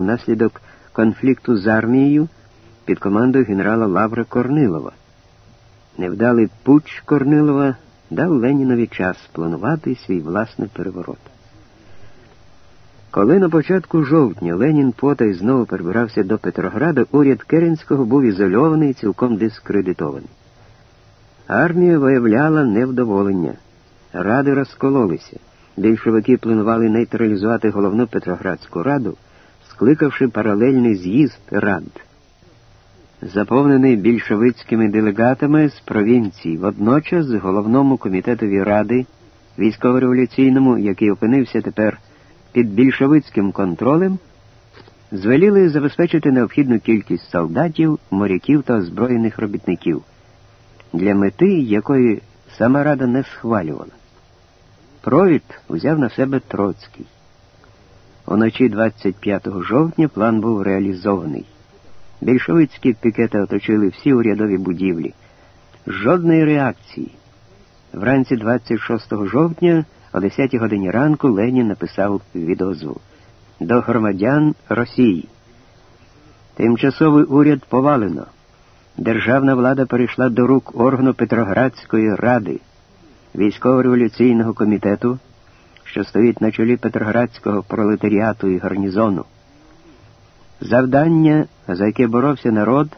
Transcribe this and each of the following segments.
внаслідок конфлікту з армією під командою генерала Лавра Корнилова. Невдалий пуч Корнилова дав Ленінові час планувати свій власний переворот. Коли на початку жовтня Ленін потай знову перебирався до Петрограда, уряд Керенського був ізольований і цілком дискредитований. Армія виявляла невдоволення, ради розкололися. Більшовики планували нейтралізувати головну Петроградську раду, скликавши паралельний з'їзд рад, заповнений більшовицькими делегатами з провінцій, водночас головному комітетові ради, військово-революційному, який опинився тепер під більшовицьким контролем, звеліли забезпечити необхідну кількість солдатів, моряків та озброєних робітників, для мети якої сама рада не схвалювала. Провід узяв на себе Троцький. Уночі 25 жовтня план був реалізований. Більшовицькі пікети оточили всі урядові будівлі. Жодної реакції. Вранці 26 жовтня о 10 годині ранку Ленін написав відозву до громадян Росії. Тимчасовий уряд повалено. Державна влада перейшла до рук органу Петроградської ради, військово-революційного комітету, що стоїть на чолі Петроградського пролетаріату і гарнізону. Завдання, за яке боровся народ,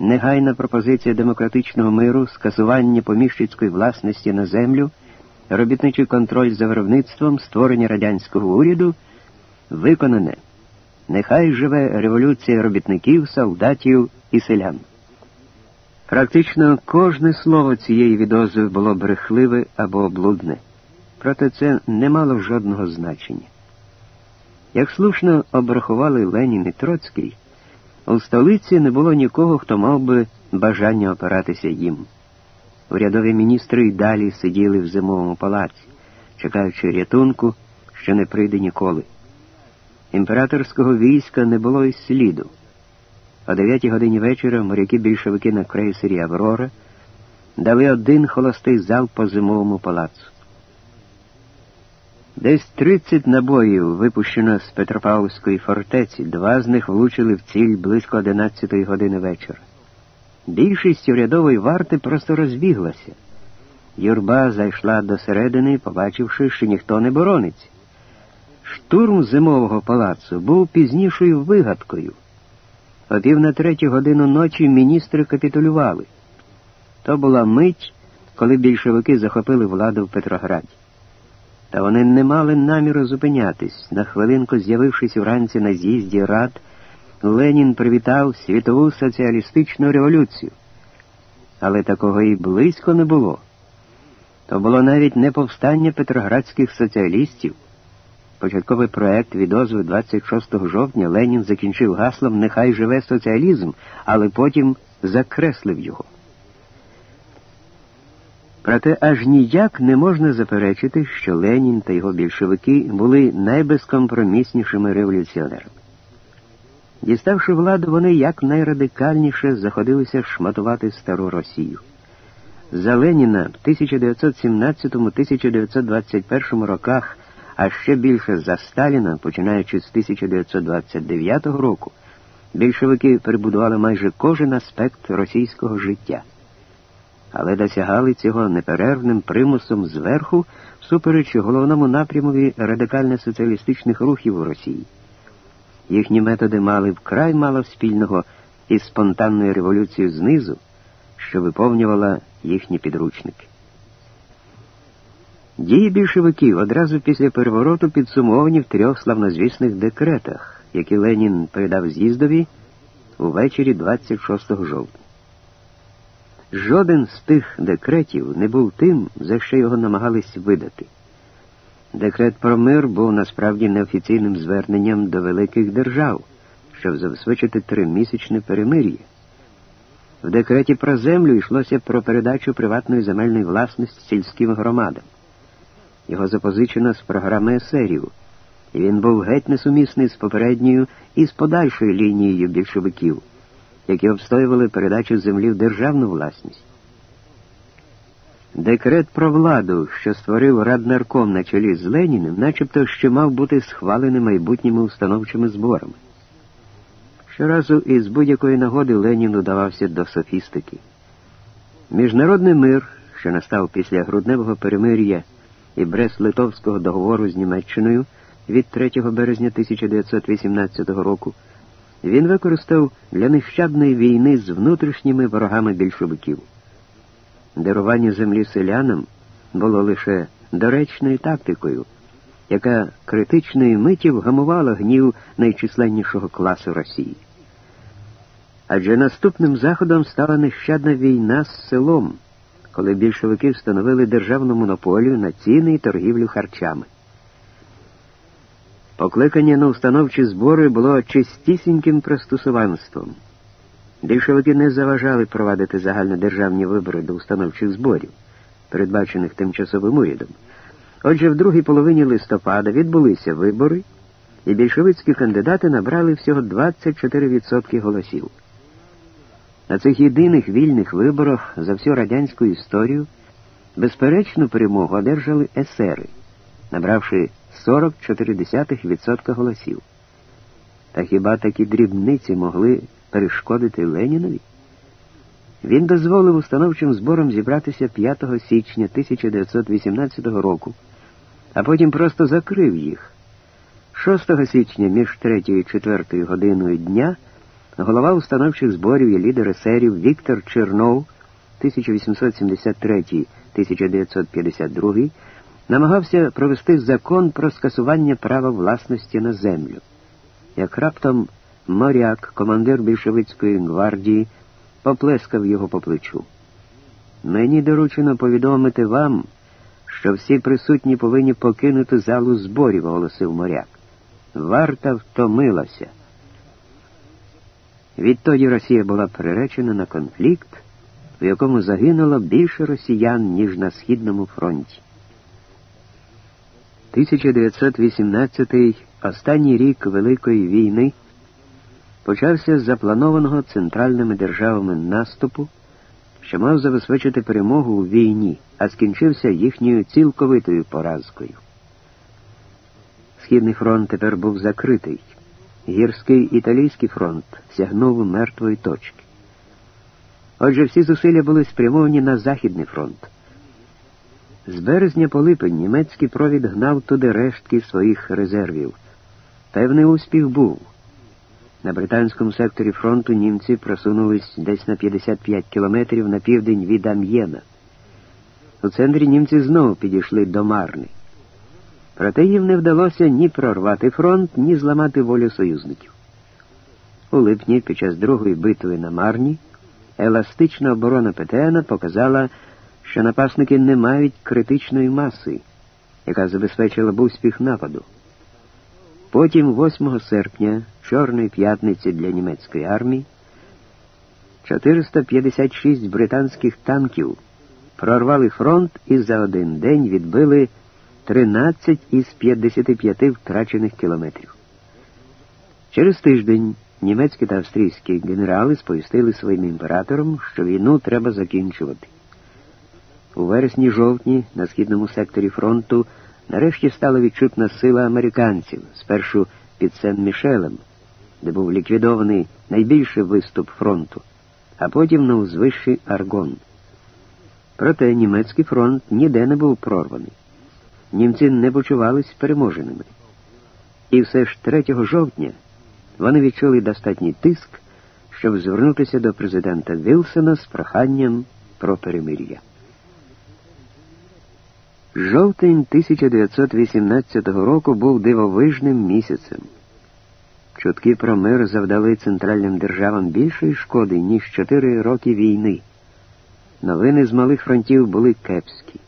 негайна пропозиція демократичного миру, скасування поміщицької власності на землю робітничий контроль за виробництвом, створення радянського уряду виконане. Нехай живе революція робітників, солдатів і селян. Практично кожне слово цієї відозви було брехливе або облудне, проте це не мало жодного значення. Як слушно обрахували Ленін і Троцький, у столиці не було нікого, хто мав би бажання опиратися їм. Урядові міністри й далі сиділи в зимовому палаці, чекаючи рятунку, що не прийде ніколи. Імператорського війська не було й сліду. О 9 годині вечора моряки більшовики на крейсері Аврора дали один холостий зал по зимовому палацу. Десь 30 набоїв випущено з Петропавловської фортеці, два з них влучили в ціль близько 11 години вечора. Більшість урядової варти просто розбіглася. Юрба зайшла до середини, побачивши, що ніхто не борониться. Штурм зимового палацу був пізнішою вигадкою. О пів на третю годину ночі міністри капітулювали. То була мить, коли більшовики захопили владу в Петрограді. Та вони не мали наміру зупинятись. На хвилинку, з'явившись вранці на з'їзді рад, Ленін привітав світову соціалістичну революцію. Але такого і близько не було. То було навіть не повстання петроградських соціалістів. Початковий проект відозви 26 жовтня Ленін закінчив гаслом Нехай живе соціалізм, але потім закреслив його. Проте аж ніяк не можна заперечити, що Ленін та його більшовики були найбезкомпроміснішими революціонерами. Діставши владу, вони якнайрадикальніше заходилися шматувати стару Росію. За Леніна в 1917-1921 роках, а ще більше за Сталіна, починаючи з 1929 року, більшовики перебудували майже кожен аспект російського життя але досягали цього неперервним примусом зверху, всупереч головному напрямові радикально-соціалістичних рухів у Росії. Їхні методи мали вкрай мало спільного із спонтанною революцією знизу, що виповнювала їхні підручники. Дії більшовиків одразу після перевороту підсумовані в трьох славнозвісних декретах, які Ленін передав з'їздові увечері 26 жовтня. Жоден з тих декретів не був тим, за що його намагались видати. Декрет про мир був насправді неофіційним зверненням до великих держав, щоб забезпечити тримісячне перемир'я. В декреті про землю йшлося про передачу приватної земельної власності сільським громадам. Його запозичено з програми есерів, і він був геть несумісний з попередньою і з подальшою лінією більшовиків які обстоювали передачу землі в державну власність. Декрет про владу, що створив Раднарком на чолі з Леніним, начебто ще мав бути схвалений майбутніми установчими зборами. Щоразу із будь-якої нагоди Ленін удавався до софістики. Міжнародний мир, що настав після грудневого перемир'я і Брест-Литовського договору з Німеччиною від 3 березня 1918 року, він використав для нещадної війни з внутрішніми ворогами більшовиків. Дарування землі селянам було лише доречною тактикою, яка критичної миті вгамувала гнів найчисленнішого класу Росії. Адже наступним заходом стала нещадна війна з селом, коли більшовики встановили державну монополію на ціни і торгівлю харчами. Покликання на установчі збори було чистісіньким пристосуванством. Більшовики не заважали провадити загальнодержавні вибори до установчих зборів, передбачених тимчасовим урядом. Отже, в другій половині листопада відбулися вибори, і більшовицькі кандидати набрали всього 24% голосів. На цих єдиних вільних виборах за всю радянську історію безперечну перемогу одержали есери, набравши 44% голосів. Та хіба такі дрібниці могли перешкодити Ленінові? Він дозволив установчим зборам зібратися 5 січня 1918 року, а потім просто закрив їх. 6 січня між 3 і 4 годиною дня голова установчих зборів і лідер есерів Віктор Чернов 1873-1952 намагався провести закон про скасування права власності на землю. Як раптом моряк, командир більшовицької гвардії, поплескав його по плечу. Мені доручено повідомити вам, що всі присутні повинні покинути залу зборів, оголосив моряк. Варта втомилася. Відтоді Росія була приречена на конфлікт, в якому загинуло більше росіян, ніж на Східному фронті. 1918 останній рік Великої війни почався з запланованого центральними державами наступу, що мав забезпечити перемогу у війні, а скінчився їхньою цілковитою поразкою. Східний фронт тепер був закритий. Гірський італійський фронт сягнув мертвої точки. Отже, всі зусилля були спрямовані на Західний фронт. З березня по липень німецький провід гнав туди рештки своїх резервів. Певний успіх був. На британському секторі фронту німці просунулись десь на 55 кілометрів на південь від Амьєна. У центрі німці знову підійшли до Марни. Проте їм не вдалося ні прорвати фронт, ні зламати волю союзників. У липні, під час другої битви на Марні, еластична оборона Петена показала, що напасники не мають критичної маси, яка забезпечила б успіх нападу. Потім, 8 серпня, Чорної п'ятниці для німецької армії, 456 британських танків прорвали фронт і за один день відбили 13 із 55 втрачених кілометрів. Через тиждень німецькі та австрійські генерали сповістили своїм імператорам, що війну треба закінчувати. У вересні-жовтні на східному секторі фронту нарешті стала відчутна сила американців, спершу під Сен-Мішелем, де був ліквідований найбільший виступ фронту, а потім на узвищі Аргон. Проте німецький фронт ніде не був прорваний. Німці не почувались переможеними. І все ж 3 жовтня вони відчули достатній тиск, щоб звернутися до президента Вілсона з проханням про перемир'я. Жовтень 1918 року був дивовижним місяцем. Чутки про мир завдали центральним державам більшої шкоди, ніж чотири роки війни. Новини з малих фронтів були кепські.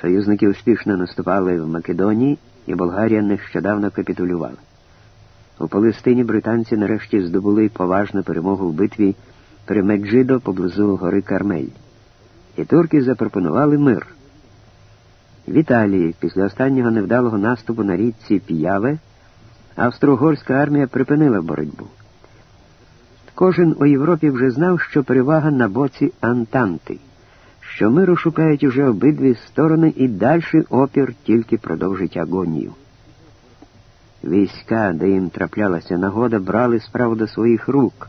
Союзники успішно наступали в Македонії, і Болгарія нещодавно капітулювала. У Палестині британці нарешті здобули поважну перемогу в битві при Меджидо поблизу гори Кармель. І турки запропонували мир. В Італії після останнього невдалого наступу на річці П'яве австро-угорська армія припинила боротьбу. Кожен у Європі вже знав, що перевага на боці Антанти, що миру шукають уже обидві сторони і дальший опір тільки продовжить агонію. війська, де їм траплялася нагода, брали справу до своїх рук.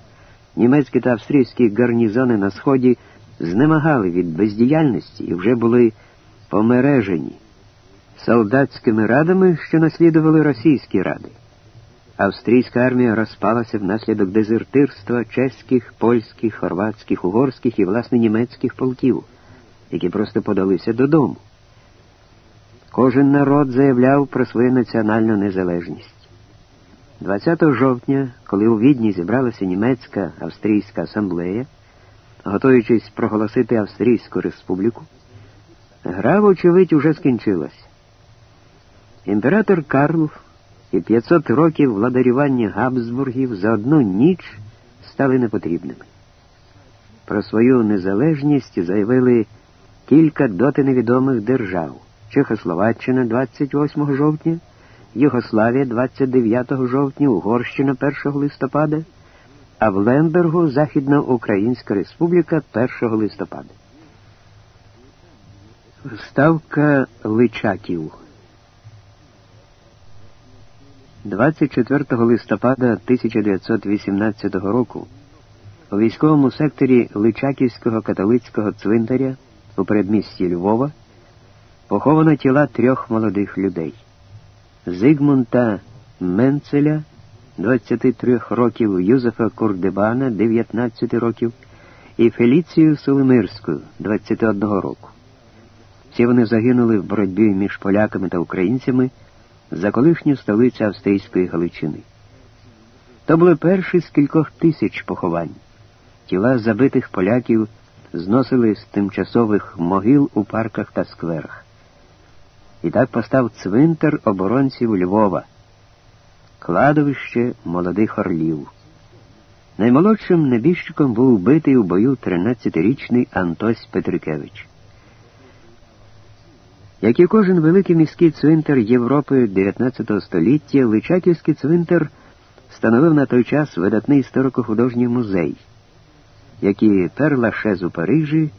Німецькі та австрійські гарнізони на сході знемагали від бездіяльності і вже були помережені солдатськими радами, що наслідували російські ради. Австрійська армія розпалася внаслідок дезертирства чеських, польських, хорватських, угорських і, власне, німецьких полків, які просто подалися додому. Кожен народ заявляв про свою національну незалежність. 20 жовтня, коли у Відні зібралася німецька австрійська асамблея, готуючись проголосити Австрійську республіку, гра, вочевидь, уже скінчилась. Імператор Карл і 500 років владарювання Габсбургів за одну ніч стали непотрібними. Про свою незалежність заявили кілька доти невідомих держав Чехословаччина 28 жовтня, Югославія 29 жовтня, Угорщина 1 листопада, а в Лембергу Західноукраїнська Республіка 1 листопада. Ставка Личаків 24 листопада 1918 року у військовому секторі Личаківського католицького цвинтаря у передмісті Львова поховано тіла трьох молодих людей Зигмунта Менцеля, 23 років, Юзефа Курдебана, 19 років, і Феліцію Соломирську, 21 року. Всі вони загинули в боротьбі між поляками та українцями за колишню столицю Австрійської Галичини. То були перші з кількох тисяч поховань. Тіла забитих поляків зносили з тимчасових могил у парках та скверах. І так постав цвинтар оборонців Львова, кладовище молодих орлів. Наймолодшим небіжчиком був вбитий у бою 13-річний Антось Петрикевич. Як і кожен великий міський цвинтар Європи 19 століття, Личаківський цвинтар становив на той час видатний історико-художній музей, як і Пер-Лашез у Парижі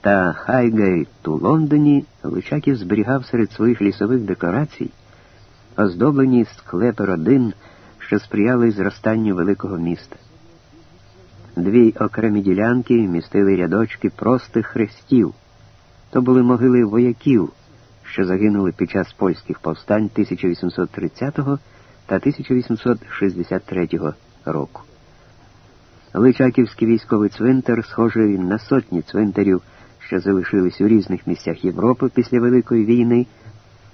та Хайгейт у Лондоні, Личаків зберігав серед своїх лісових декорацій, оздоблені склепи родин, що сприяли зростанню великого міста. Дві окремі ділянки містили рядочки простих хрестів, то були могили вояків що загинули під час польських повстань 1830 та 1863 року. Личаківський військовий цвинтар схожий на сотні цвинтарів, що залишились у різних місцях Європи після Великої війни,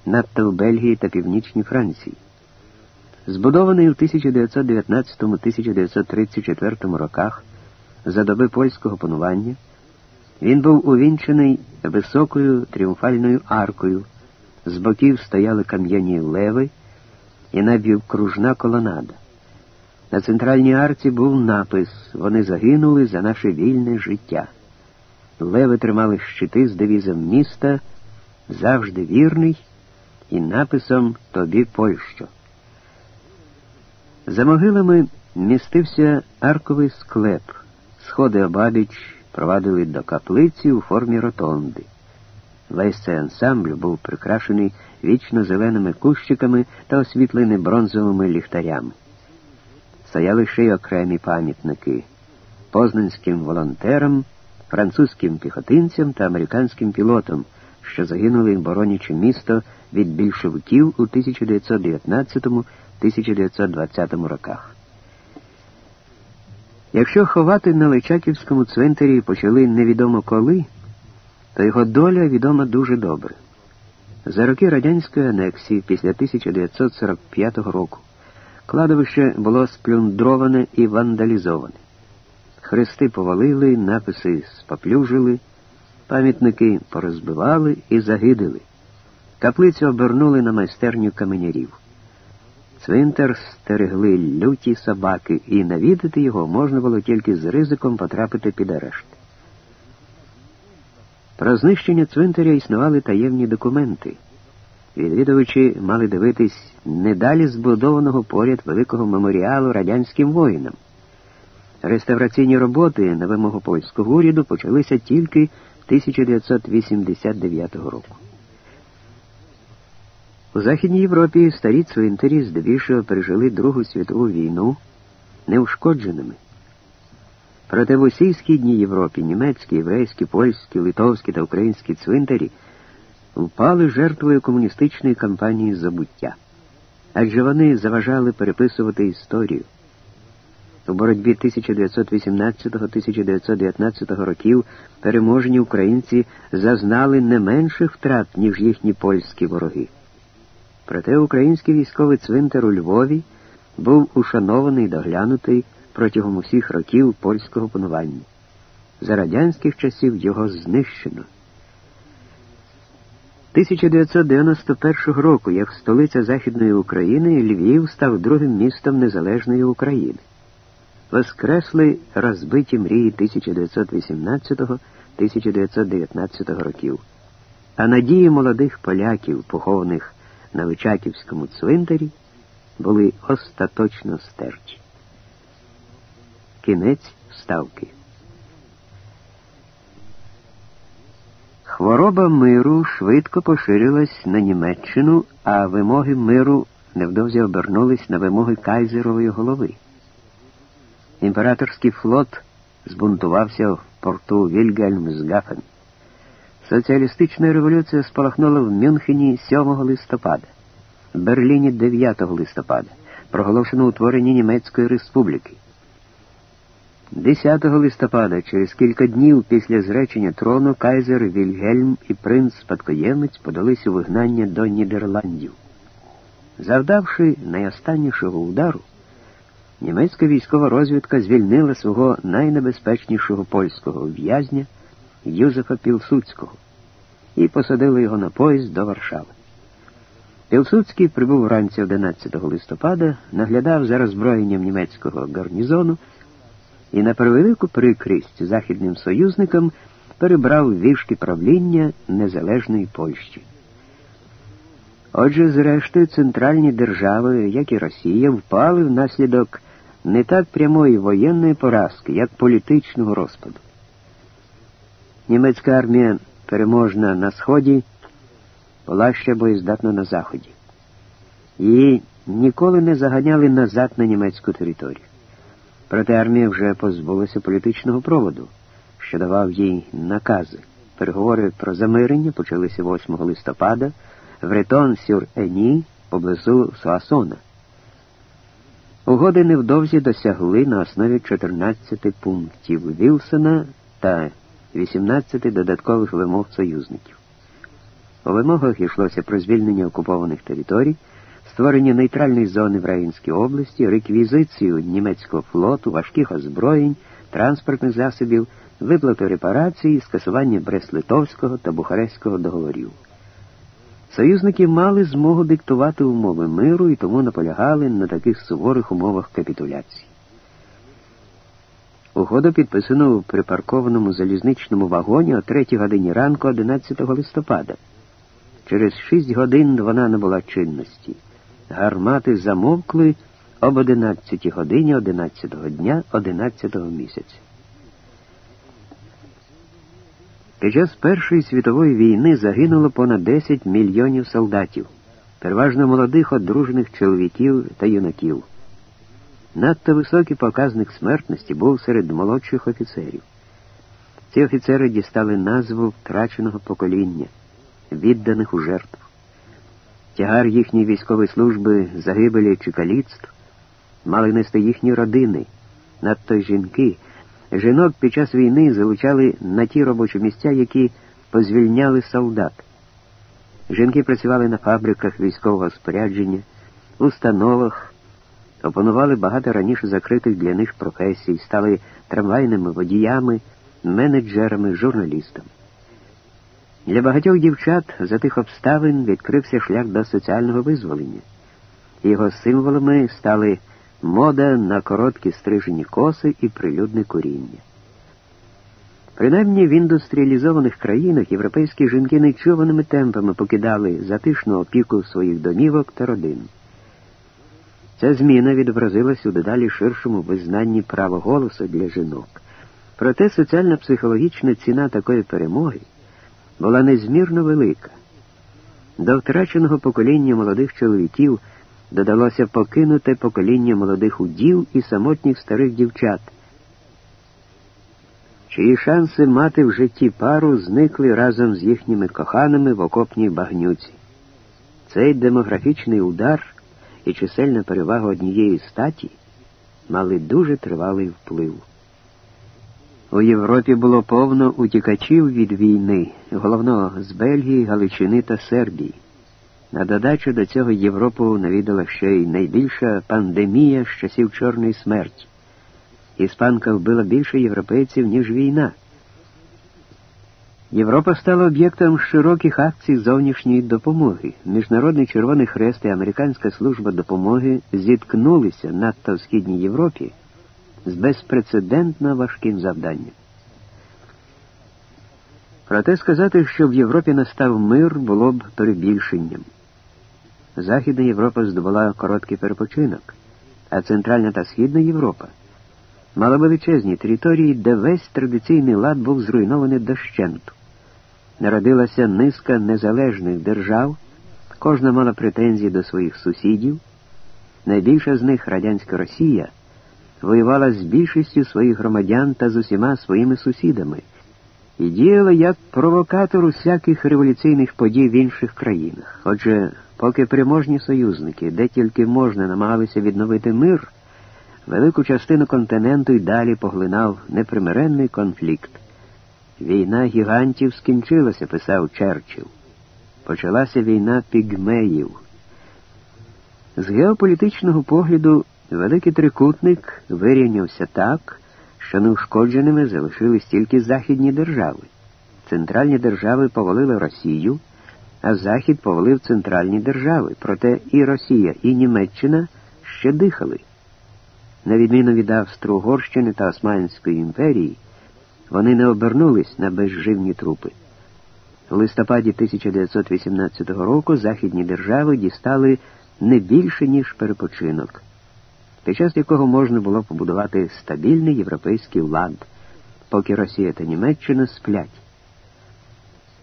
надто в Бельгії та Північній Франції. Збудований у 1919-1934 роках за доби польського панування. Він був увінчений високою тріумфальною аркою, з боків стояли кам'яні леви і напівкружна колонада. На центральній арці був напис Вони загинули за наше вільне життя. Леви тримали щити з девізом міста завжди вірний і написом Тобі Польщо. За могилами містився арковий склеп, сходи обабіч провадили до каплиці у формі ротонди. Весь цей ансамбль був прикрашений вічно зеленими кущиками та освітлений бронзовими ліхтарями. Стояли ще й окремі пам'ятники познанським волонтерам, французьким піхотинцям та американським пілотам, що загинули, боронячи місто від більшовиків у 1919-1920 роках. Якщо ховати на Личаківському цвинтарі почали невідомо коли, то його доля відома дуже добре. За роки радянської анексії після 1945 року кладовище було сплюндроване і вандалізоване. Хрести повалили, написи споплюжили, пам'ятники порозбивали і загидили. Каплицю обернули на майстерню каменярів. Цвинтар стерегли люті собаки, і навідати його можна було тільки з ризиком потрапити під арешт. Про знищення цвинтаря існували таємні документи. Відвідувачі мали дивитись недалі збудованого поряд великого меморіалу радянським воїнам. Реставраційні роботи на вимогу польського уряду почалися тільки 1989 року. У Західній Європі старі цвинтарі здебільшого пережили Другу світову війну неушкодженими. Проте в усій східній Європі німецькі, єврейські, польські, литовські та українські цвинтарі впали жертвою комуністичної кампанії забуття, адже вони заважали переписувати історію. У боротьбі 1918-1919 років переможні українці зазнали не менших втрат, ніж їхні польські вороги. Проте український військовий цвинтар у Львові був ушанований і доглянутий протягом усіх років польського панування. За радянських часів його знищено. 1991 року, як столиця Західної України, Львів став другим містом Незалежної України. Воскресли розбиті мрії 1918-1919 років, а надії молодих поляків, похованих на Вичаківському цвинтарі, були остаточно стерті. Кінець вставки. Хвороба миру швидко поширилась на Німеччину, а вимоги миру невдовзі обернулись на вимоги Кайзерової голови. Імператорський флот збунтувався в порту Вільгельмсгафен. Соціалістична революція спалахнула в Мюнхені 7 листопада, Берліні 9 листопада, проголошено утворення Німецької республіки. 10 листопада, через кілька днів після зречення трону, Кайзер Вільгельм і принц спадкоємець подались у вигнання до Нідерландів. Завдавши найостаннішого удару, німецька військова розвідка звільнила свого найнебезпечнішого польського в'язня Юзефа Пілсуцького і посадила його на поїзд до Варшави. Пілсуцький прибув вранці 11 листопада, наглядав за роззброєнням німецького гарнізону і на превелику прикрість західним союзникам перебрав вішки правління незалежної Польщі. Отже, зрештою, центральні держави, як і Росія, впали внаслідок не так прямої воєнної поразки, як політичного розпаду. Німецька армія переможна на Сході була ще боєздатна на Заході. Її ніколи не заганяли назад на німецьку територію. Проте армія вже позбулася політичного проводу, що давав їй накази. Переговори про замирення почалися 8 листопада в ретон сюр ені поблизу Суасона. Угоди невдовзі досягли на основі 14 пунктів Вілсона та 18 додаткових вимог союзників. У вимогах йшлося про звільнення окупованих територій створення нейтральної зони в Раїнській області, реквізицію німецького флоту, важких озброєнь, транспортних засобів, виплату репарації, скасування Брест-Литовського та Бухарестського договорів. Союзники мали змогу диктувати умови миру і тому наполягали на таких суворих умовах капітуляції. Угоду підписано у припаркованому залізничному вагоні о 3 годині ранку 11 листопада. Через 6 годин вона набула чинності гармати замовкли об 11 годині 11 дня 11 місяця. Під час Першої світової війни загинуло понад 10 мільйонів солдатів, переважно молодих одружених чоловіків та юнаків. Надто високий показник смертності був серед молодших офіцерів. Ці офіцери дістали назву втраченого покоління, відданих у жертву. Тягар їхньої військової служби, загибелі чи каліцтв мали нести їхні родини, надто жінки. Жінок під час війни залучали на ті робочі місця, які позвільняли солдат. Жінки працювали на фабриках військового спорядження, установах, опанували багато раніше закритих для них професій, стали трамвайними водіями, менеджерами, журналістами. Для багатьох дівчат за тих обставин відкрився шлях до соціального визволення. Його символами стали мода на короткі стрижені коси і прилюдне куріння. Принаймні в індустріалізованих країнах європейські жінки нечуваними темпами покидали затишну опіку своїх домівок та родин. Ця зміна відобразилась у дедалі ширшому визнанні права голосу для жінок. Проте соціально психологічна ціна такої перемоги була незмірно велика. До втраченого покоління молодих чоловіків додалося покинуте покоління молодих удів і самотніх старих дівчат, чиї шанси мати в житті пару зникли разом з їхніми коханими в окопній багнюці. Цей демографічний удар і чисельна перевага однієї статі мали дуже тривалий вплив. У Європі було повно утікачів від війни, головно з Бельгії, Галичини та Сербії. На додачу до цього Європу навідала ще й найбільша пандемія з часів Чорної смерті. Іспанка вбила більше європейців, ніж війна. Європа стала об'єктом широких акцій зовнішньої допомоги. Міжнародний Червоний Хрест і Американська служба допомоги зіткнулися надто в Східній Європі з безпрецедентно важким завданням. Проте сказати, що в Європі настав мир, було б перебільшенням. Західна Європа здобула короткий перепочинок, а Центральна та Східна Європа мала величезні території, де весь традиційний лад був зруйнований дощенту. Народилася низка незалежних держав, кожна мала претензії до своїх сусідів. Найбільша з них радянська Росія воювала з більшістю своїх громадян та з усіма своїми сусідами і діяла як провокатор усяких революційних подій в інших країнах. Отже, поки переможні союзники, де тільки можна, намагалися відновити мир, велику частину континенту й далі поглинав непримиренний конфлікт. Війна гігантів скінчилася, писав Черчилл. Почалася війна пігмеїв. З геополітичного погляду Великий трикутник вирівнявся так, що неушкодженими залишились тільки західні держави. Центральні держави повалили Росію, а Захід повалив центральні держави. Проте і Росія, і Німеччина ще дихали. На відміну від Австро-Угорщини та Османської імперії, вони не обернулись на безживні трупи. У листопаді 1918 року західні держави дістали не більше, ніж перепочинок під час якого можна було побудувати стабільний європейський лад, поки Росія та Німеччина сплять.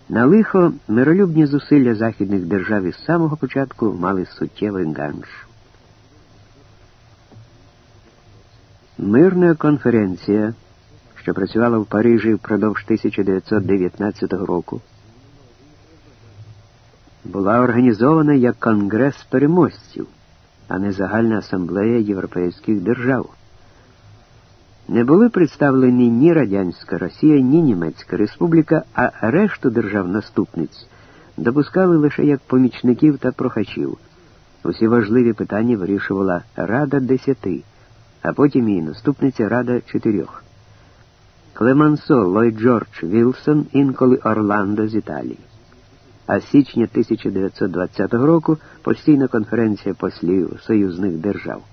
На лихо миролюбні зусилля західних держав із самого початку мали суттєвий ганж. Мирна конференція, що працювала в Парижі впродовж 1919 року, була організована як Конгрес переможців а не Загальна асамблея європейських держав. Не були представлені ні Радянська Росія, ні Німецька Республіка, а решту держав-наступниць допускали лише як помічників та прохачів. Усі важливі питання вирішувала Рада десяти, а потім і наступниця Рада чотирьох. Клемансо Ллойд Джордж Вілсон, інколи Орландо з Італії а з січня 1920 року постійна конференція послів союзних держав.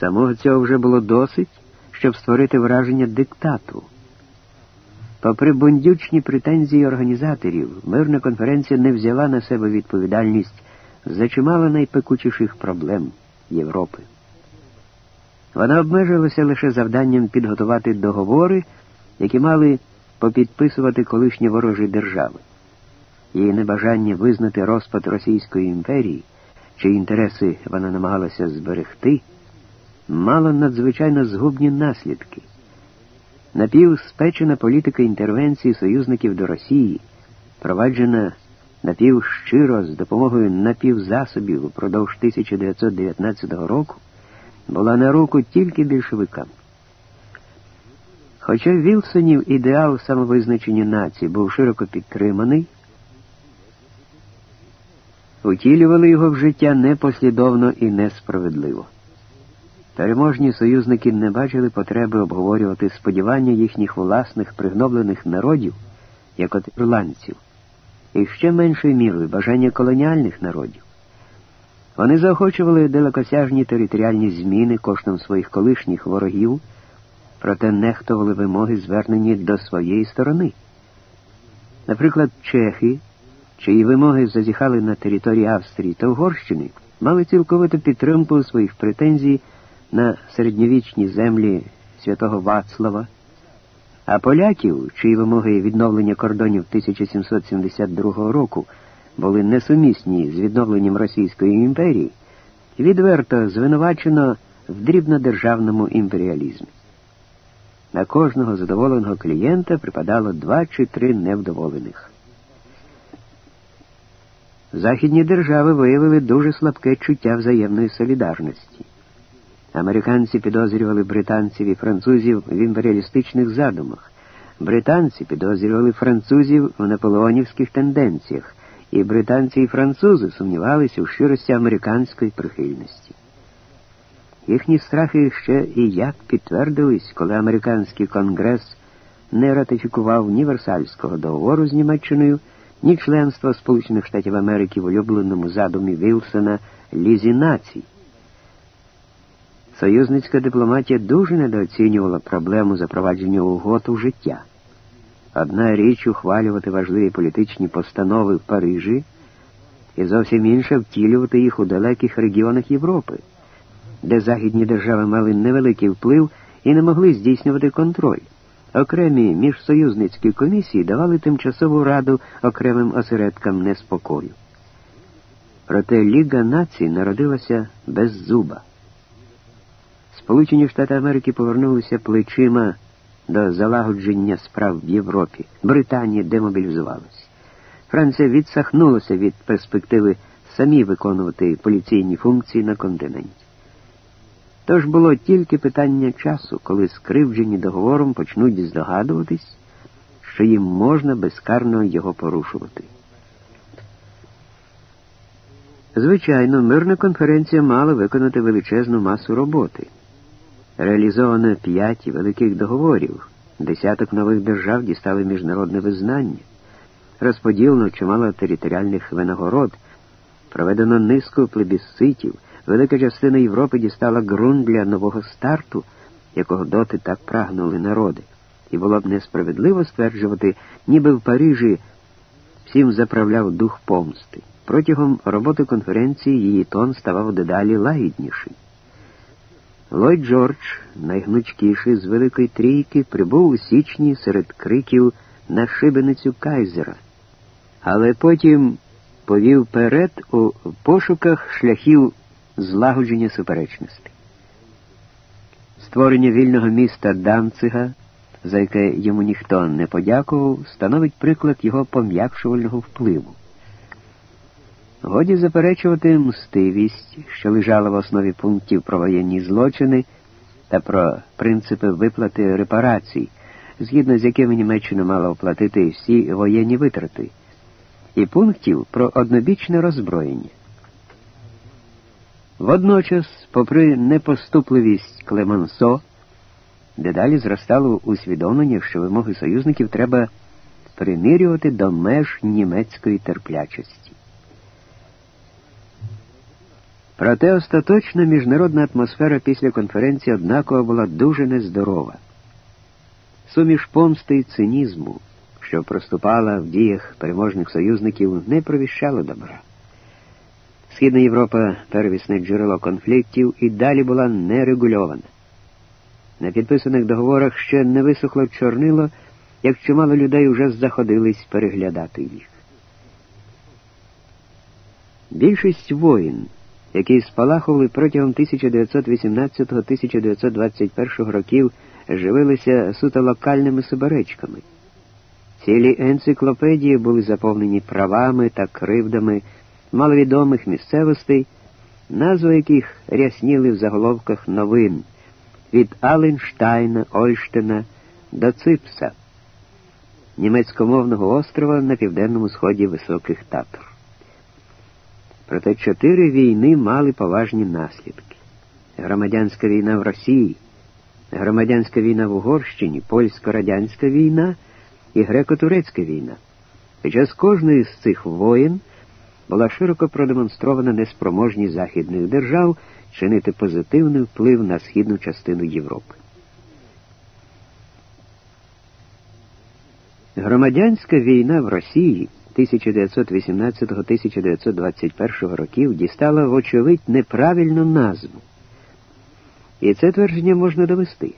Самого цього вже було досить, щоб створити враження диктату. Попри бундючні претензії організаторів, мирна конференція не взяла на себе відповідальність за чимало найпекучіших проблем Європи. Вона обмежилася лише завданням підготувати договори, які мали попідписувати колишні ворожі держави її небажання визнати розпад Російської імперії, чиї інтереси вона намагалася зберегти, мало надзвичайно згубні наслідки. Напівспечена політика інтервенції союзників до Росії, проваджена напівщиро з допомогою напівзасобів упродовж 1919 року, була на руку тільки більшовикам. Хоча Вілсонів ідеал самовизначення нації був широко підтриманий, утілювали його в життя непослідовно і несправедливо. Переможні союзники не бачили потреби обговорювати сподівання їхніх власних пригноблених народів, як от ірландців, і ще меншою мірою бажання колоніальних народів. Вони заохочували далекосяжні територіальні зміни коштом своїх колишніх ворогів, проте нехтували вимоги, звернені до своєї сторони. Наприклад, чехи чиї вимоги зазіхали на території Австрії та Угорщини, мали цілковиту підтримку своїх претензій на середньовічні землі святого Вацлава, А поляків, чиї вимоги відновлення кордонів 1772 року були несумісні з відновленням Російської імперії, відверто звинувачено в дрібнодержавному імперіалізмі. На кожного задоволеного клієнта припадало два чи три невдоволених. Західні держави виявили дуже слабке чуття взаємної солідарності. Американці підозрювали британців і французів в імперіалістичних задумах. Британці підозрювали французів в наполеонівських тенденціях, і британці і французи сумнівалися у щирості американської прихильності. Їхні страхи ще і як підтвердились, коли американський конгрес не ратифікував ні Версальського договору з Німеччиною, ні членства Сполучених Штатів Америки в улюбленому задумі Вілсона Лізі націй. Союзницька дипломатія дуже недооцінювала проблему запровадження угод у життя. Одна річ ухвалювати важливі політичні постанови в Парижі, і зовсім інша втілювати їх у далеких регіонах Європи, де західні держави мали невеликий вплив і не могли здійснювати контроль. Окремі міжсоюзницькі комісії давали тимчасову раду окремим осередкам неспокою. Проте Ліга націй народилася без зуба. Сполучені Штати Америки повернулися плечима до залагодження справ в Європі. Британія демобілізувалася. Франція відсахнулася від перспективи самі виконувати поліційні функції на континенті. Тож було тільки питання часу, коли скривджені договором почнуть здогадуватись, що їм можна безкарно його порушувати. Звичайно, мирна конференція мала виконати величезну масу роботи. Реалізовано п'ять великих договорів, десяток нових держав дістали міжнародне визнання, розподілено чимало територіальних винагород, проведено низку плебісцитів, велика частина Європи дістала ґрунт для нового старту, якого доти так прагнули народи, і було б несправедливо стверджувати, ніби в Парижі всім заправляв дух помсти. Протягом роботи конференції її тон ставав дедалі лагідніший. Ллойд Джордж, найгнучкіший з Великої Трійки, прибув у січні серед криків на шибеницю Кайзера, але потім повів перед у пошуках шляхів злагодження суперечностей. Створення вільного міста Данцига, за яке йому ніхто не подякував, становить приклад його пом'якшувального впливу. Годі заперечувати мстивість, що лежала в основі пунктів про воєнні злочини та про принципи виплати репарацій, згідно з якими Німеччина мала оплатити всі воєнні витрати, і пунктів про однобічне роззброєння. Водночас, попри непоступливість Клемансо, дедалі зростало усвідомлення, що вимоги союзників треба примірювати до меж німецької терплячості. Проте остаточна міжнародна атмосфера після конференції однаково була дуже нездорова. Суміш помсти і цинізму, що проступала в діях переможних союзників, не провіщала добра. Східна Європа, первісне джерело конфліктів, і далі була нерегульована. На підписаних договорах ще не висохло чорнило, як чимало людей уже заходились переглядати їх. Більшість воїн які спалахували протягом 1918-1921 років, живилися суто локальними суперечками. Цілі енциклопедії були заповнені правами та кривдами маловідомих місцевостей, назви яких рясніли в заголовках новин від Аленштайна, Ольштена до Ципса, німецькомовного острова на південному сході Високих Татр. Проте чотири війни мали поважні наслідки. Громадянська війна в Росії, громадянська війна в Угорщині, польсько-радянська війна і греко-турецька війна. Під час кожної з цих воєн була широко продемонстрована неспроможність західних держав чинити позитивний вплив на східну частину Європи. Громадянська війна в Росії 1918-1921 років дістала, вочевидь, неправильну назву. І це твердження можна довести.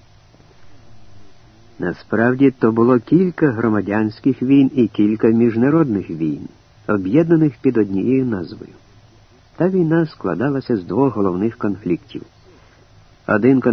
Насправді то було кілька громадянських війн і кілька міжнародних війн, об'єднаних під однією назвою. Та війна складалася з двох головних конфліктів. Один